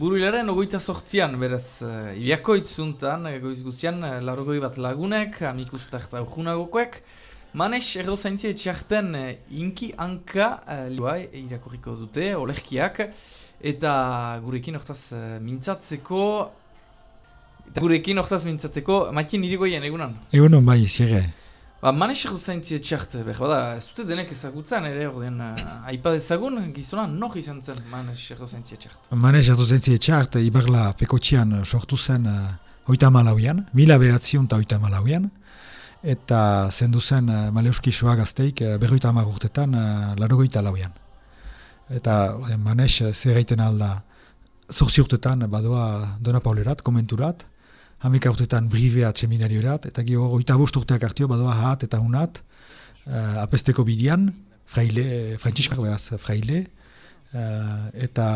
Buru hilaren, ogoita sortzian, beraz, uh, ibiako itzuntan, egoiz guzian, larogoi bat lagunek, amikustak eta urgunagokoek. Manes, erdo zaintzia etxarten, inki hanka, uh, irakurriko dute, olehkiak, eta gurekin hortaz mintzatzeko, eta gurekin hortaz mintzatzeko, maitien irigoien, egunan? Egunan, bai, zire. Ba, manes erdo zaintzia etxart, behar, bada, ez dute denek ezagutzen, ere, ordean, uh, aipad ezagun, gizona, nok izan zen manes erdo zaintzia etxart? Manes erdo zaintzia etxart, ibarla pekotxian sortu zen uh, oita malauian, mila behatzion eta oita malauian, eta zendu zen uh, maleuski soa gazteik uh, berroita amagurtetan uh, larogoita lauian. Eta manes zer gaiten alda, zorzi urtetan badoa Dona Paulerat, komenturat, hamik urtetan brivea seminariorat, eta gio oita bost urteak hartio badoa hat eta unat, uh, apesteko bidian, fraile, frantziskak behaz, fraile, uh, eta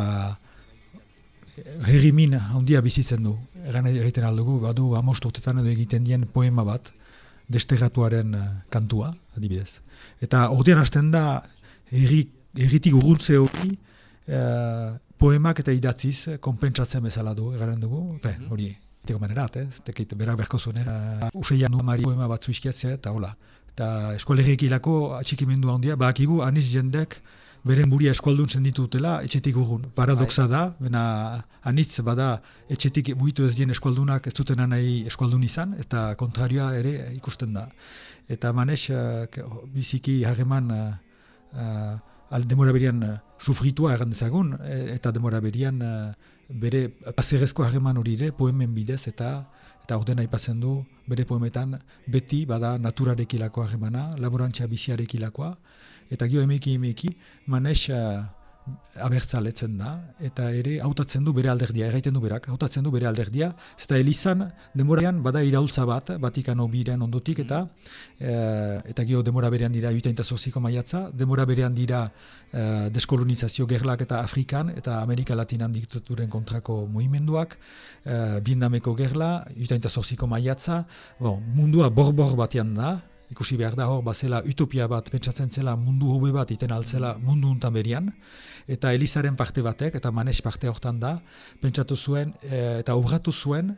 herrimin handia bizitzen du, egan egiten aldugu, badu amost urtetan edo egiten dien poema bat, desterratuaren uh, kantua, adibidez. Eta ordean hasten da, erritik urruntze hori, uh, poemak eta idatziz, konpentsatzen bezala du, egaren dugu, hori, Teko manerat, ez? Tekit, berak berko zuen, uh, useian du mari poema batzu iskiatzea, eta hola. Eta eskolegiek ilako atxikimendu handia, bakigu aniz jendek beren buria eskualdun zenditu dutela etxetik ugun. Paradoxa da, bena anitz bada etxetik buitu ez dien eskualdunak ez dutena nahi eskualdun izan, eta kontrarioa ere ikusten da. Eta manes, uh, biziki hageman uh, uh, demora berian uh, sufritua egan dezagun, eta demora berian bere pasegezko harreman hori ere poemen bidez eta eta ordena aipatzen du bere poemetan beti bada naturarekilako harremana, laborantzia biziarekilakoa eta gio emeki emeki manes abertzaletzen da, eta ere hautatzen du bere alderdia, erraiten du berak, hautatzen du bere alderdia, eta Elizan demoraean bada iraultza bat, Vatikano biren ondotik, eta e, eta gio demora berean dira yuta zoziko maiatza, demora berean dira e, deskolonizazio gerlak eta Afrikan, eta Amerika Latinan diktaturen kontrako mohimenduak, e, Vietnameko gerla, yuta zoziko maiatza, bon, mundua bor-bor batean da, ikusi behar da hor, bazela utopia bat, pentsatzen zela mundu hobe bat iten altzela mundu untan berian, eta Elizaren parte batek, eta manes parte hortan da, pentsatu zuen, e, eta obratu zuen,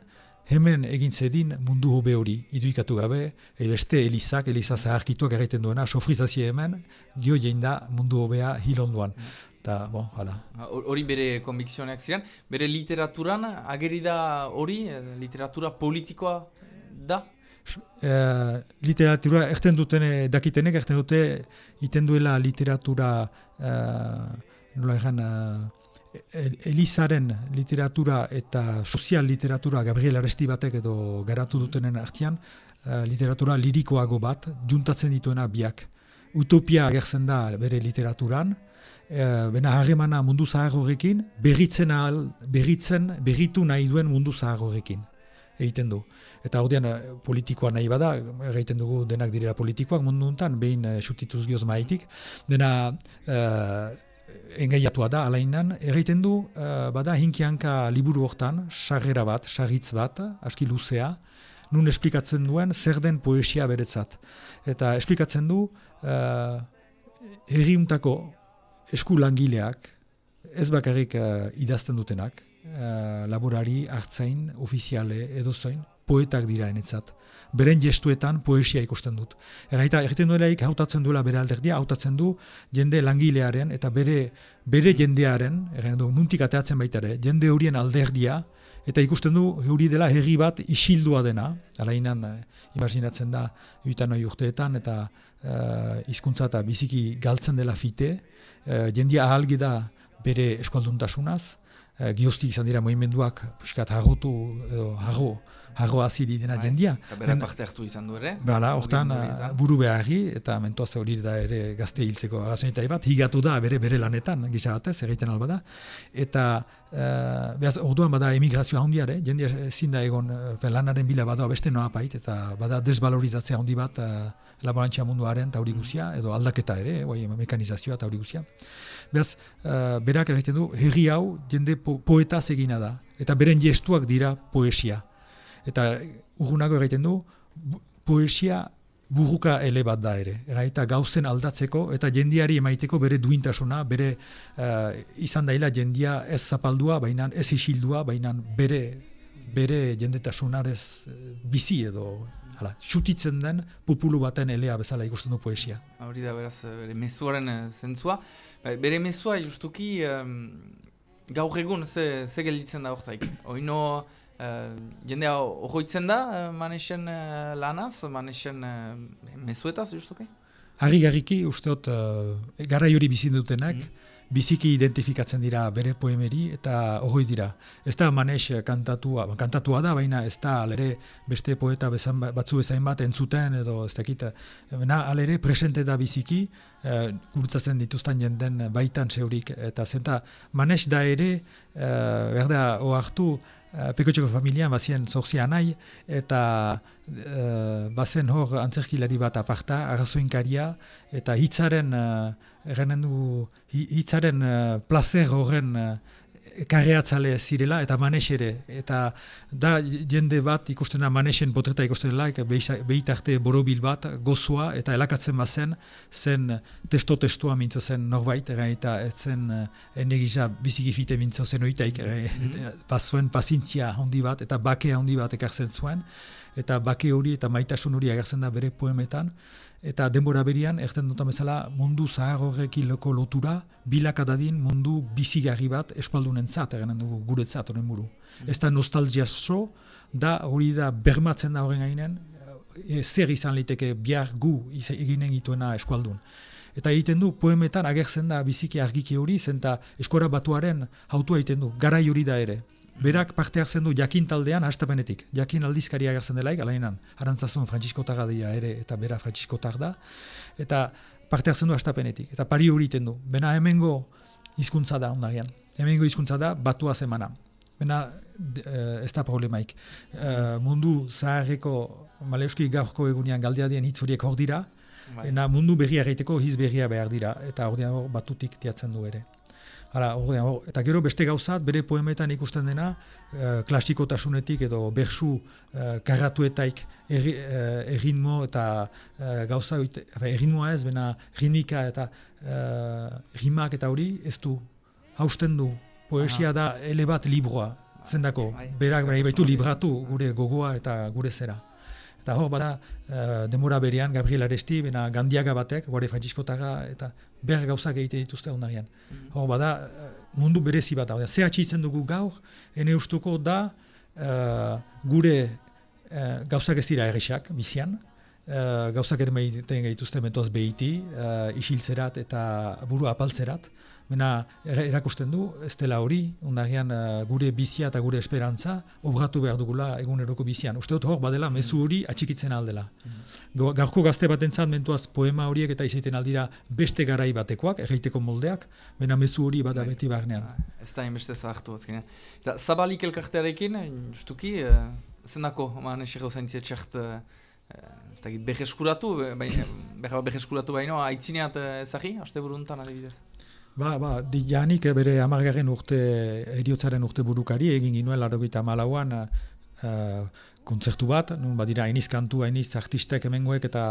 hemen egin zedin mundu hobe hori, iduikatu gabe, beste Elizak, Eliza zaharkituak egiten duena, sofrizazio hemen, gio jein da mundu hobea hilonduan. Eta, bon, hala. Hori bere konbikzioneak ziren, bere literaturan, ageri da hori, eh, literatura politikoa da? Uh, literatura, erten duten, dakitenek, erten dute, iten duela literatura uh, nola egan, uh, Elizaren literatura eta sozial literatura Gabriel Aresti batek edo garatu dutenen artian, uh, literatura lirikoago bat, juntatzen dituena biak. Utopia agertzen da bere literaturan, uh, bena harremana mundu zaharrorekin, berritzen, ahal, berritzen, berritu nahi duen mundu zaharrorekin egiten du. Eta hau politikoa nahi bada, egiten dugu denak direla politikoak mundu untan, behin uh, sutituz gioz maitik, dena engaiatua da alainan, egiten du uh, bada hinkianka liburu hortan, sarrera bat, sarritz bat, aski luzea, nun esplikatzen duen zer den poesia beretzat. Eta esplikatzen du uh, erriuntako esku langileak, ez bakarrik uh, idazten dutenak, uh, laborari, hartzain, ofiziale, edozoin, poetak dira enetzat. Beren gestuetan poesia ikusten dut. Erraita, egiten duelaik hautatzen duela bere alderdia, hautatzen du jende langilearen eta bere bere jendearen, egin du, nuntik ateatzen baita ere, jende horien alderdia, eta ikusten du hori dela herri bat isildua dena, alainan eh, imaginatzen da yutan urteetan, eta eh, hizkuntza eta biziki galtzen dela fite, eh, jendia ahalgi da bere eskualduntasunaz, eh, gioztik izan dira mohimenduak, puskat, harrotu, edo, harro, harro hazi dena bai, jendia. Eta berak parte hartu izan du ere. Bala, hortan buru beharri, eta mentoaz hori da ere gazte hiltzeko agazionetai bat, higatu da bere bere lanetan, gisa batez, egiten alba da. Eta, uh, behaz, orduan bada emigrazioa handiare, jendia ezin da egon, uh, lanaren bila bada beste noa pait, eta bada desvalorizatzea handi bat, uh, laborantzia munduaren eta hori guzia, edo aldaketa ere, bai, mekanizazioa eta hori guzia. Behaz, uh, berak egiten du, herri hau jende po poeta egina da, eta beren gestuak dira poesia eta urgunago egiten du, poesia burruka ele bat da ere. Eta gauzen aldatzeko eta jendiari emaiteko bere duintasuna, bere uh, izan daila jendia ez zapaldua, baina ez isildua, baina bere bere jendetasunarez bizi edo hala, xutitzen den populu baten elea bezala ikusten du poesia. Hori da, beraz, bere mezuaren zentzua. Bai, bere mezua justuki um, gaur egun ze, ze gelditzen da horretaik. Oino, uh, jendea horroitzen da uh, manesen uh, lanaz, manesen uh, mezuetaz justuki? Harri-garriki, usteot, uh, gara jori bizin dutenak, mm biziki identifikatzen dira bere poemeri eta hori dira. Ez da manes kantatua, kantatua da, baina ez da alere beste poeta bezan, batzu bezain bat entzuten edo ez dakit. Na alere presente da biziki, e, gurtzatzen dituzten jenden baitan zeurik. Eta zenta manes da ere, e, berda, oartu, Eh, Pekotxeko familian bazien zorzia nahi, eta e, bazen hor antzerkilari bat aparta, arrazoinkaria, eta hitzaren, e, hitzaren e, placer horren karreatzale zirela eta manes ere. Eta da jende bat ikusten da manesen potreta ikusten dela, behitarte borobil bat, gozoa eta elakatzen bazen, zen testo-testua mintzo zen norbait, eta ez zen enegiza bizikifite mintzo zen oitaik, mm -hmm. pazintzia handi bat eta bake handi bat ekartzen zuen, eta bake hori eta maitasun hori agertzen da bere poemetan, eta denbora berian, erten dut bezala, mundu zahar horrekin loko lotura, bilakadadin mundu bizigarri bat eskualdunen zat, egenen dugu guretzat horren buru. Mm. Ez da nostalgia zo, da hori da bermatzen da horren gainen, e, zer izan liteke bihar gu eginen gituena eskualdun. Eta egiten du, poemetan agertzen da biziki argiki hori, zenta eskora batuaren hautua egiten du, garai hori da ere. Berak parte hartzen du jakin taldean hastapenetik. Jakin aldizkaria agertzen delaik, alainan, arantzazun frantziskotarra dira ere, eta bera frantziskotar da. Eta parte hartzen du hastapenetik. Eta pari hori du. Bena hemengo hizkuntza da, ondarian. Hemengo hizkuntza da, batua zemana. Bena e, ez da problemaik. E, mundu zaharreko, maleuski gaurko egunean galdeadien hitz horiek hor dira, bai. Bena mundu berria gaiteko hiz berria behar dira, eta hor batutik tiatzen du ere. Hala, eta gero beste gauzat, bere poemetan ikusten dena, e, klasikotasunetik edo bersu e, karratuetaik erri, e, eta e, gauza, erritmoa ez, bena ritmika eta e, rimak eta hori ez du, hausten du, poesia da ele bat libroa, zendako, bai. berak bai baitu libratu gure gogoa eta gure zera. Eta hor bada, uh, demora berean, Gabriel Aresti, bena gandiaga batek, guare frantziskotaga, eta ber gauzak egite dituzte ondarian. Mm. Hor bada, uh, mundu berezi bat, da, ze izan dugu gaur, ene ustuko da, uh, gure gauzak ez dira erresak, bizian, gauzak ere maiten gaituzte mentoaz behiti, uh, isiltzerat eta buru apaltzerat, Mena erakusten du, ez dela hori, ondarean uh, gure bizia eta gure esperantza, obratu behar dugula eguneroko bizian. Uste dut hor, badela, mezu hori atxikitzen aldela. Mm. Gaurko gazte bat entzat, mentuaz poema horiek eta izaiten aldira beste garai batekoak, erreiteko moldeak, mena mezu hori bada bai. beti barnean. Bai. Ez da inbeste zahartu azkenean. Zabalik elkartearekin, justuki, uh, zenako, maan esero zaintzia txart, uh, ez da beheskuratu, beheskuratu baino, aitzineat ezagi, haste buruntan adibidez. Ba, ba, janik bere amargaren urte, eriotzaren urte burukari, egin ginuen lardogeita malauan uh, kontzertu bat, nun badira hainiz kantu, hainiz artistek emengoek eta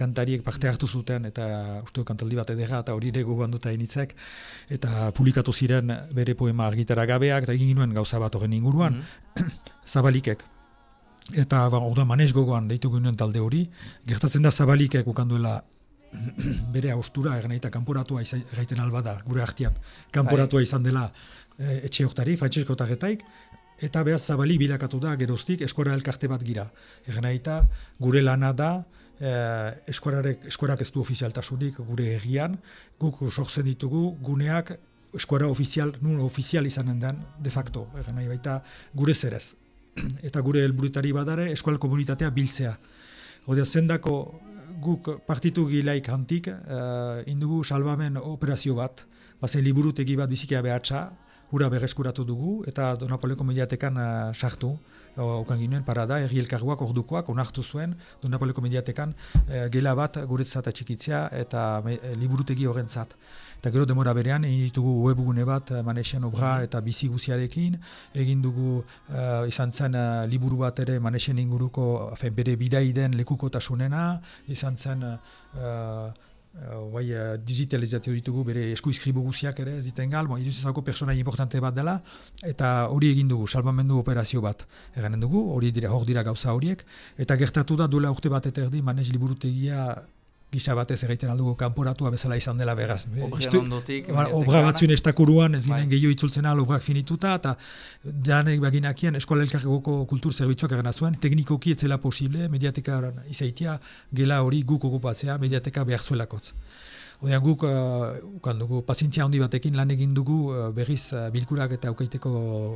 kantariek parte hartu zuten, eta uste kantaldi bat edera, eta hori ere gogoan dut hainitzek, eta publikatu ziren bere poema argitara gabeak, eta egin ginuen gauza bat horren inguruan, mm zabalikek. Eta ba, orda manez gogoan deitu ginen talde hori, gertatzen da zabalikek ukanduela bere austura eta kanporatua gaiten alba da, gure artian. Kanporatua bai. izan dela e, etxe oktari, Frantsesko tarretaik, eta behaz zabali bilakatu da geroztik eskora elkarte bat gira. Egan eta gure lana da, e, eskorarek, eskorak ez du ofizialtasunik gure egian, guk sortzen ditugu guneak eskora ofizial, nun ofizial izanen den, de facto, nahi baita gure zerez. eta gure helburutari badare eskual komunitatea biltzea. Odea, zendako guk partitu gilaik hantik uh, indugu salbamen operazio bat, bazen liburutegi bat bizikia behatza, hura berreskuratu dugu eta Donapoleko mediatekan uh, sartu okan ginen parada, erri elkarguak ordukoak onartu zuen Donapoleko mediatekan uh, gela bat guretzat atxikitzea eta me, liburutegi horrentzat. Eta gero demora berean, egin ditugu webgune bat manexen obra eta bizi guziarekin, egin dugu uh, izan zen uh, liburu bat ere manexen inguruko, afen, bere bidaiden lekuko tasunena, izan zen uh, bai, uh, digitalizatu ditugu bere eskuizkribu guziak ere, ez diten gal, bon, iduzezako persona importante bat dela, eta hori egin dugu, salvamendu operazio bat eganen dugu, hori dira, hor dira gauza horiek, eta gertatu da duela urte bat eta erdi, manez liburutegia gisa batez egiten aldugu kanporatua bezala izan dela beraz. Obra ondotik. Ba, obra batzuen estakuruan ez ginen bai. gehiago itzultzen al obrak finituta eta danek baginakien eskola elkargoko kultur zerbitzuak egana zuen, teknikoki etzela posible, mediateka izaitia gela hori guk okupatzea, mediateka behar zuelakotz. Odean guk, uh, dugu, pazientzia handi batekin lan egin dugu uh, berriz uh, bilkurak eta aukaiteko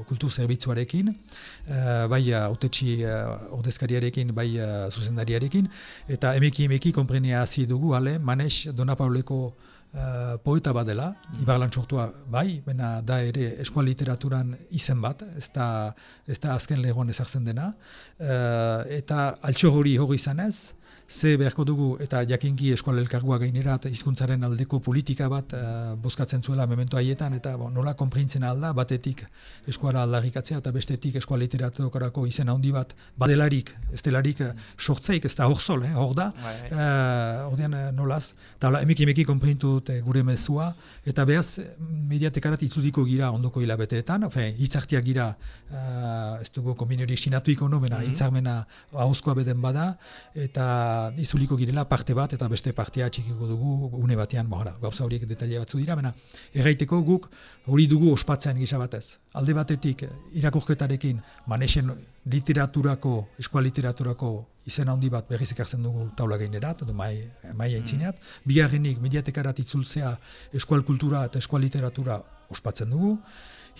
kultur zerbitzuarekin, uh, bai autetxi uh, ordezkariarekin, bai uh, zuzendariarekin, eta emeki emeki komprenia hasi dugu, ale, manes Dona Pauleko uh, poeta bat dela, ibarlan sortua bai, bena da ere eskual literaturan izen bat, ez da, ez da azken legoan ezartzen dena, uh, eta altxo hori hori izanez, ze beharko dugu eta jakinki eskual elkargua gainera hizkuntzaren aldeko politika bat uh, bozkatzen zuela memento haietan eta bo, nola konprintzen alda batetik eskuara aldarrikatzea eta bestetik eskual literatukorako izen handi bat badelarik, ez delarik uh, sortzeik, ez da hor zol, eh, hor da. Uh, ordean uh, nolaz? Eta emeki emeki konprintu dute gure mezua eta behaz mediatekarat itzudiko gira ondoko hilabeteetan, hitzartiak gira uh, ez dugu kombinori sinatu ikono, bena mm -hmm. hitzarmena hauzkoa beden bada eta izuliko girela parte bat eta beste partea txikiko dugu une batean mohara. Gauza horiek detaile batzu dira, bena erraiteko guk hori dugu ospatzen gisa batez. Alde batetik irakurketarekin manesen literaturako, eskual literaturako izen handi bat berriz ekartzen dugu taula gainerat, edo mai, mai aintzineat. Mm. Bigarrenik mediatekarat itzultzea eskual kultura eta eskual literatura ospatzen dugu.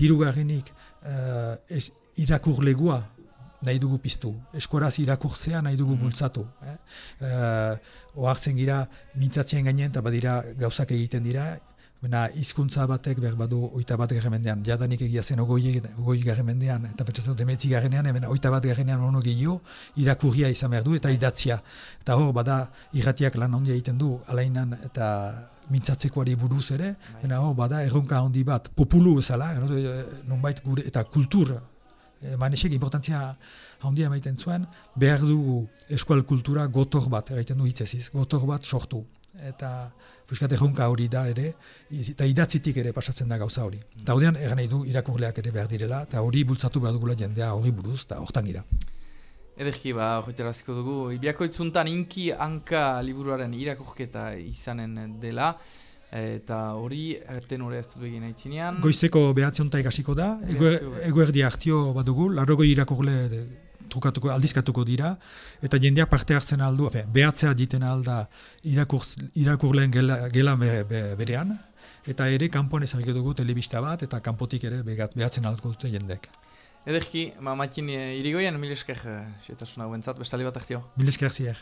Hirugarrenik uh, irakurlegua nahi dugu piztu. Eskoraz irakurtzea nahi dugu mm bultzatu. Eh? Uh, oartzen gira, mintzatzen gainen, eta badira gauzak egiten dira, Bena, izkuntza batek behar badu oita bat garremendean, jadanik egia zen ogoi, ogoi garremendean, eta pentsatzen dut emetzi garrenean, hemen oita bat garrenean ono gehiago, irakurria izan behar du, eta idatzia. Eta hor, bada, irratiak lan handia egiten du, alainan eta mintzatzekoari buruz ere, bai. bena hor, bada, erronka handi bat, populu ezala, nonbait gure, eta kultur e, manesek importantzia handia emaiten zuen, behar dugu eskual kultura gotor bat, egiten du hitzeziz, gotor bat sortu. Eta fuskat erronka hori da ere, eta idatzitik ere pasatzen da gauza hori. Eta hori egan nahi du irakurleak ere behar direla, eta hori bultzatu behar dugula jendea hori buruz, eta hortan gira. Ederki, ba, hori dugu, ibiako itzuntan inki hanka liburuaren irakurketa izanen dela, eta hori tenore ez dut egin aitzinean. Goizeko behatzen onta ikasiko da, eguerdi hartio bat dugu, larrogoi irakurle trukatuko, aldizkatuko dira, eta jendeak parte hartzen aldu, fe, behatzea diten alda irakur, irakurleen gela, gela berean, eta ere kanpoan ezagiko dugu telebista bat, eta kanpotik ere behatzen alduko dute jendek. Ederki, ma makin irigoien, mil esker, xetasuna guentzat, bestali bat hartio. Mil esker zier.